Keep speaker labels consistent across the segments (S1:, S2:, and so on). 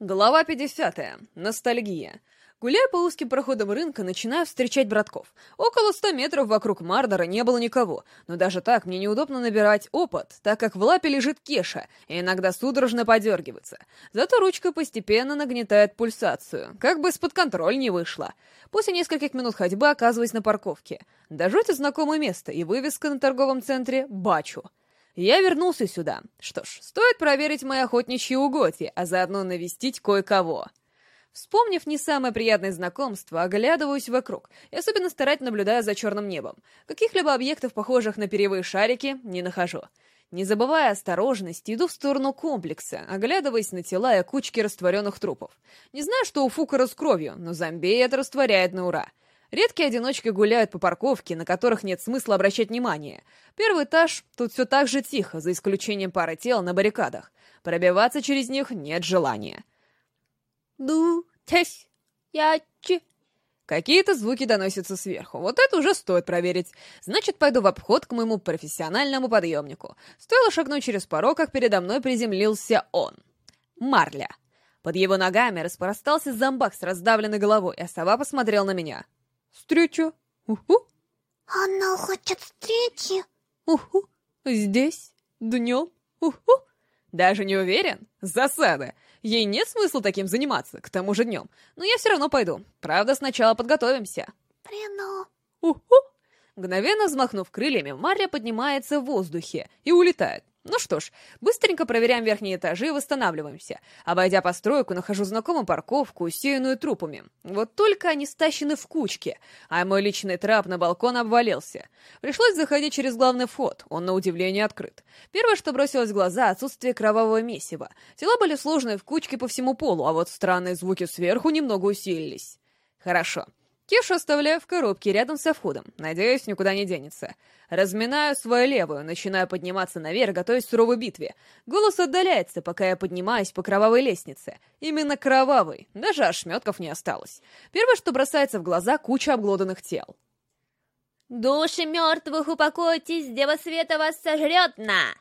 S1: Глава 50. Ностальгия. Гуляя по узким проходам рынка, начинаю встречать братков. Около ста метров вокруг Мардера не было никого, но даже так мне неудобно набирать опыт, так как в лапе лежит Кеша и иногда судорожно подергивается. Зато ручка постепенно нагнетает пульсацию, как бы из-под контроля не вышла. После нескольких минут ходьбы оказываюсь на парковке. До знакомое место и вывеска на торговом центре «Бачу». Я вернулся сюда. Что ж, стоит проверить мои охотничьи угодья, а заодно навестить кое-кого. Вспомнив не самое приятное знакомство, оглядываюсь вокруг и особенно старательно наблюдаю за черным небом. Каких-либо объектов, похожих на перьевые шарики, не нахожу. Не забывая осторожности, иду в сторону комплекса, оглядываясь на тела и кучки растворенных трупов. Не знаю, что у Фукара с кровью, но зомби это растворяет на ура. Редкие одиночки гуляют по парковке, на которых нет смысла обращать внимание. Первый этаж, тут все так же тихо, за исключением пары тел на баррикадах. Пробиваться через них нет желания.
S2: Ду, тесь, я чи.
S1: Какие-то звуки доносятся сверху. Вот это уже стоит проверить. Значит, пойду в обход к моему профессиональному подъемнику. Стоило шагнуть через порог, как передо мной приземлился он. Марля. Под его ногами распростался зомбак с раздавленной головой, а сова посмотрел на меня. Встреча. Уху.
S2: Она хочет встречи.
S1: Уху. Здесь. Днем. Уху. Даже не уверен? Засада. Ей нет смысла таким заниматься, к тому же днем. Но я все равно пойду. Правда, сначала подготовимся.
S2: Прино.
S1: Уху. Мгновенно взмахнув крыльями, Марья поднимается в воздухе и улетает. Ну что ж, быстренько проверяем верхние этажи и восстанавливаемся. Обойдя постройку, нахожу знакомую парковку, усеянную трупами. Вот только они стащены в кучке, а мой личный трап на балкон обвалился. Пришлось заходить через главный вход, он на удивление открыт. Первое, что бросилось в глаза, отсутствие кровавого месива. Тела были сложены в кучке по всему полу, а вот странные звуки сверху немного усилились. Хорошо. Кешу оставляю в коробке рядом со входом. Надеюсь, никуда не денется. Разминаю свою левую, начинаю подниматься наверх, готовясь к суровой битве. Голос отдаляется, пока я поднимаюсь по кровавой лестнице. Именно кровавой. Даже ошметков не осталось. Первое, что бросается в глаза, куча обглоданных тел.
S2: Души мертвых упокойтесь, Дева Света вас сожрет на!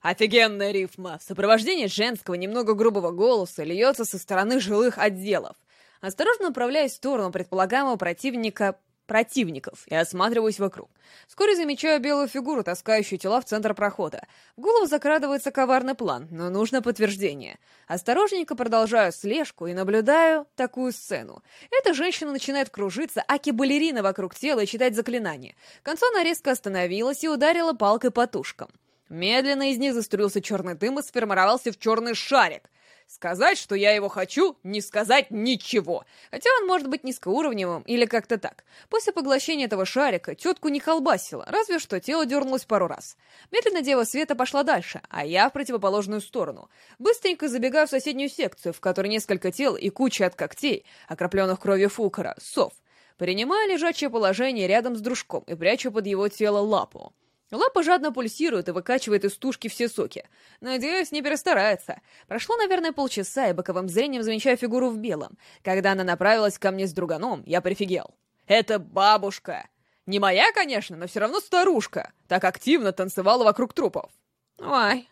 S1: Офигенная рифма. В сопровождении женского, немного грубого голоса льется со стороны жилых отделов. Осторожно направляюсь в сторону предполагаемого противника противников и осматриваюсь вокруг. Вскоре замечаю белую фигуру, таскающую тела в центр прохода. В голову закрадывается коварный план, но нужно подтверждение. Осторожненько продолжаю слежку и наблюдаю такую сцену. Эта женщина начинает кружиться, аки-балерина вокруг тела и читать заклинания. К концу она резко остановилась и ударила палкой по тушкам. Медленно из них заструился черный дым и сформировался в черный шарик. Сказать, что я его хочу, не сказать ничего. Хотя он может быть низкоуровневым или как-то так. После поглощения этого шарика тетку не колбасило, разве что тело дернулось пару раз. Медленно Дева Света пошла дальше, а я в противоположную сторону. Быстренько забегаю в соседнюю секцию, в которой несколько тел и куча от когтей, окропленных кровью фукара, сов. Принимаю лежачее положение рядом с дружком и прячу под его тело лапу. Лапа жадно пульсирует и выкачивает из тушки все соки. Надеюсь, не перестарается. Прошло, наверное, полчаса, и боковым зрением замечаю фигуру в белом. Когда она направилась ко мне с друганом, я прифигел. Это бабушка! Не моя, конечно, но все равно старушка. Так активно танцевала вокруг трупов. Ой,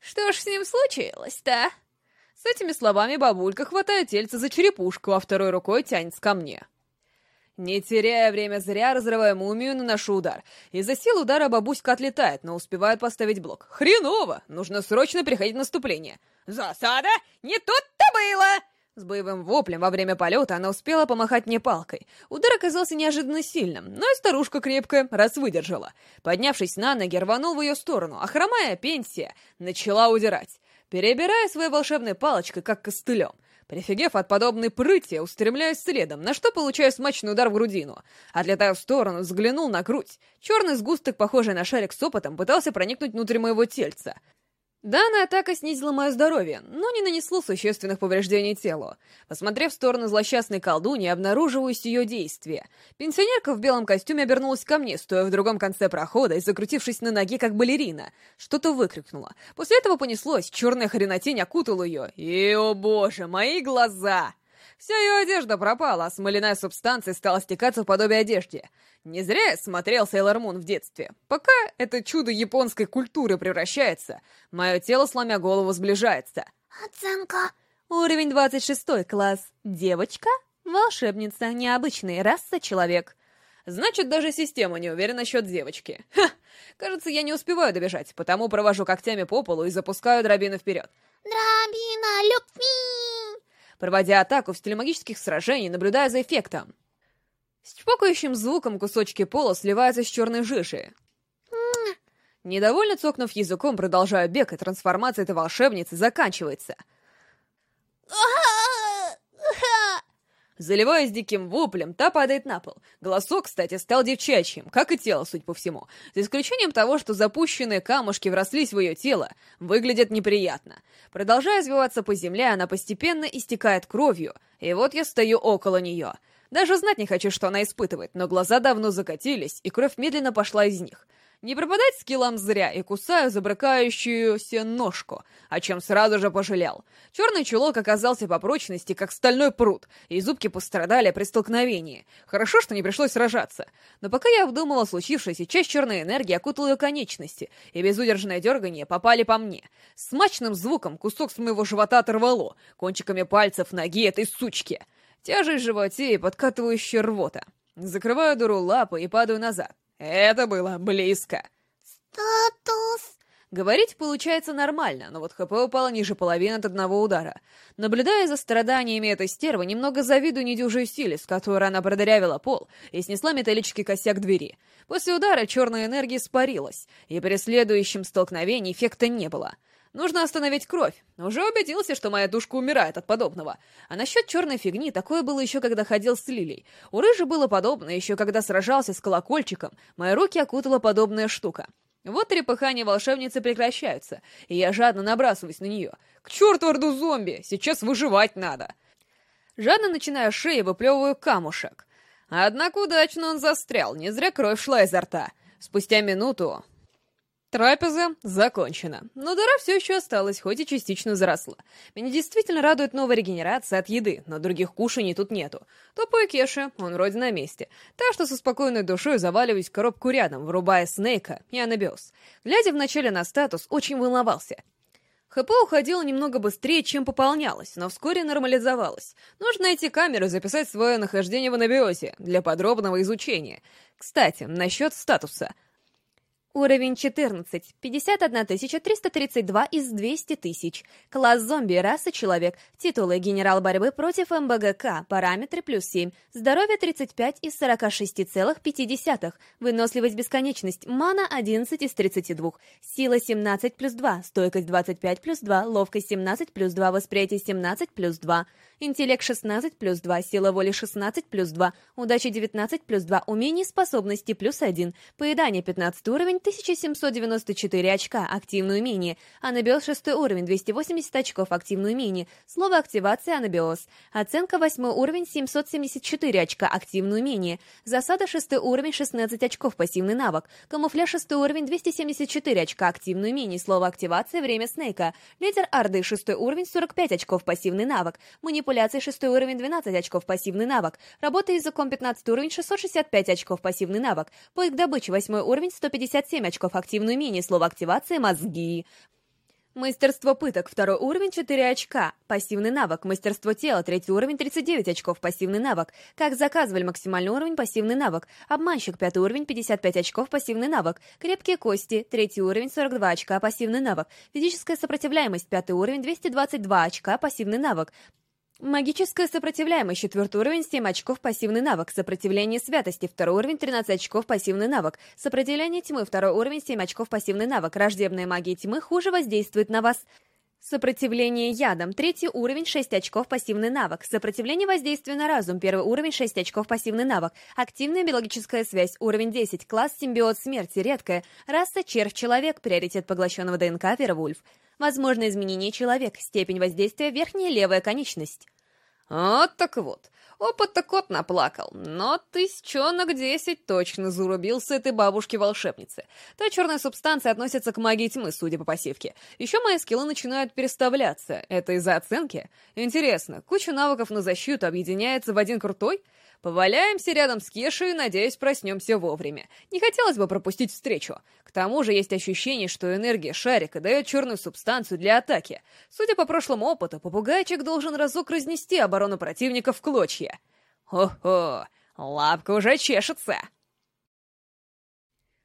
S1: что ж с ним случилось-то? С этими словами бабулька хватает тельце за черепушку, а второй рукой тянется ко мне. Не теряя время зря, разрывая мумию, наношу удар. Из-за сил удара бабуська отлетает, но успевает поставить блок. Хреново! Нужно срочно переходить в наступление. «Засада! Не тут-то было!» С боевым воплем во время полета она успела помахать мне палкой. Удар оказался неожиданно сильным, но и старушка крепкая, раз выдержала. Поднявшись на ноги, рванул в ее сторону, а хромая пенсия начала удирать, перебирая своей волшебной палочкой, как костылем. Прифигев от подобной прыти, устремляюсь следом, на что получаю смачный удар в грудину. Отлетаю в сторону, взглянул на грудь. Черный сгусток, похожий на шарик с опытом, пытался проникнуть внутрь моего тельца. Данная атака снизила мое здоровье, но не нанесло существенных повреждений телу. Посмотрев в сторону злосчастной колдуньи, обнаруживаюсь ее действие. Пенсионерка в белом костюме обернулась ко мне, стоя в другом конце прохода и закрутившись на ноге, как балерина. Что-то выкрикнула. После этого понеслось, черная хренотень окутала ее. И, о боже, мои глаза! Вся ее одежда пропала, а смоляная субстанция стала стекаться в подобие одежде. Не зря я смотрел Сейлор Мун в детстве. Пока это чудо японской культуры превращается, мое тело, сломя голову, сближается.
S2: Оценка
S1: Уровень 26, класс. Девочка? Волшебница, необычный, раса человек. Значит, даже система не уверена насчет девочки. Ха! Кажется, я не успеваю добежать, потому провожу когтями по полу и запускаю дробину вперед.
S2: Дробина любви!
S1: Проводя атаку в стиле магических сражений, наблюдая за эффектом. С чпокающим звуком кусочки пола сливаются с черной жижей. Недовольно цокнув языком, продолжаю бег, и трансформация этой волшебницы заканчивается. Заливаясь диким воплем, та падает на пол. Голосок, кстати, стал девчачьим, как и тело, судя по всему. За исключением того, что запущенные камушки врослись в ее тело, выглядят неприятно. Продолжая извиваться по земле, она постепенно истекает кровью, и вот я стою около нее. Даже знать не хочу, что она испытывает, но глаза давно закатились, и кровь медленно пошла из них. Не пропадать скиллам зря и кусаю забрыкающуюся ножку, о чем сразу же пожалел. Черный чулок оказался по прочности, как стальной пруд, и зубки пострадали при столкновении. Хорошо, что не пришлось сражаться. Но пока я обдумала случившееся, часть черной энергии окутала ее конечности, и безудержное дергание попали по мне. С мачным звуком кусок с моего живота оторвало, кончиками пальцев ноги этой сучки. Тяжесть в животе и подкатывающая рвота. Закрываю дуру лапы и падаю назад. Это было близко.
S2: Статус.
S1: Говорить получается нормально, но вот ХП упало ниже половины от одного удара. Наблюдая за страданиями этой стервы, немного завидую недюжей силе, с которой она продырявила пол и снесла металлический косяк двери. После удара черная энергия испарилась, и при следующем столкновении эффекта не было. Нужно остановить кровь. Уже убедился, что моя душка умирает от подобного. А насчет черной фигни, такое было еще, когда ходил с Лилей. У Рыжи было подобное еще, когда сражался с колокольчиком. Мои руки окутала подобная штука. Вот трепыхания волшебницы прекращаются, и я жадно набрасываюсь на нее. К черту орду зомби! Сейчас выживать надо! Жадно начиная шеи, выплевываю камушек. Однако удачно он застрял, не зря кровь шла изо рта. Спустя минуту Трапеза закончена, но дыра все еще осталась, хоть и частично заросла. Меня действительно радует новая регенерация от еды, но других кушаний тут нету. Тупой Кеша, он вроде на месте. Так что со спокойной душой заваливаюсь в коробку рядом, врубая Снейка и Анабиос. Глядя вначале на статус, очень волновался. ХП уходило немного быстрее, чем пополнялось, но вскоре нормализовалось. Нужно найти камеру и записать свое нахождение в анабиозе для подробного изучения. Кстати, насчет статуса — Уровень 14. 51 332 из 200 тысяч. Класс зомби, раса человек. Титулы генерал борьбы против МБГК. Параметры плюс 7. Здоровье 35 из 46,5. Выносливость бесконечность. Мана 11 из 32. Сила 17 плюс 2. Стойкость 25 плюс 2. Ловкость 17 плюс 2. Восприятие 17 плюс 2. Интеллект 16 плюс 2, сила воли 16 плюс 2, удача 19 плюс 2, умение способности плюс 1, поедание 15 уровень 1794 очка, активное умение, анабиоз 6 уровень 280 очков, активное умение, слово активация анабиоз, оценка 8 уровень 774 очка, активное умение, засада 6 уровень 16 очков, пассивный навык, камуфляж 6 уровень 274 очка, активное умение, слово активация, время Снейка, лидер Арды 6 уровень 45 очков, пассивный навык, манипуляция манипуляции 6 уровень 12 очков пассивный навык, работа языком 15 уровень 665 очков пассивный навык, поиск добычи 8 уровень 157 очков активное умение, слово активация мозги. Мастерство пыток, второй уровень, 4 очка. Пассивный навык. Мастерство тела, третий уровень, 39 очков. Пассивный навык. Как заказывали, максимальный уровень, пассивный навык. Обманщик, пятый уровень, 55 очков. Пассивный навык. Крепкие кости, третий уровень, 42 очка. Пассивный навык. Физическая сопротивляемость, пятый уровень, 222 очка. Пассивный навык. Магическая сопротивляемость, четвертый уровень, 7 очков, пассивный навык. Сопротивление святости, второй уровень, 13 очков, пассивный навык. Сопротивление тьмы, второй уровень, 7 очков, пассивный навык. Враждебная магия тьмы хуже воздействует на вас. Сопротивление ядом, третий уровень, 6 очков, пассивный навык. Сопротивление воздействию на разум, первый уровень, 6 очков, пассивный навык. Активная биологическая связь, уровень 10, класс симбиот смерти, редкая. Раса червь-человек, приоритет поглощенного ДНК, Вервульф. Возможно изменение человек, степень воздействия верхняя левая конечность. Вот так вот. Опыт-то кот наплакал, но тысячонок десять точно зарубился этой бабушке-волшебнице. Та черная субстанция относится к магии тьмы, судя по пассивке. Еще мои скиллы начинают переставляться. Это из-за оценки? Интересно, куча навыков на защиту объединяется в один крутой? Поваляемся рядом с Кешей и, надеюсь, проснемся вовремя. Не хотелось бы пропустить встречу. К тому же есть ощущение, что энергия шарика дает черную субстанцию для атаки. Судя по прошлому опыту, попугайчик должен разок разнести оборону противника в клочья. Хо-хо, лапка уже чешется.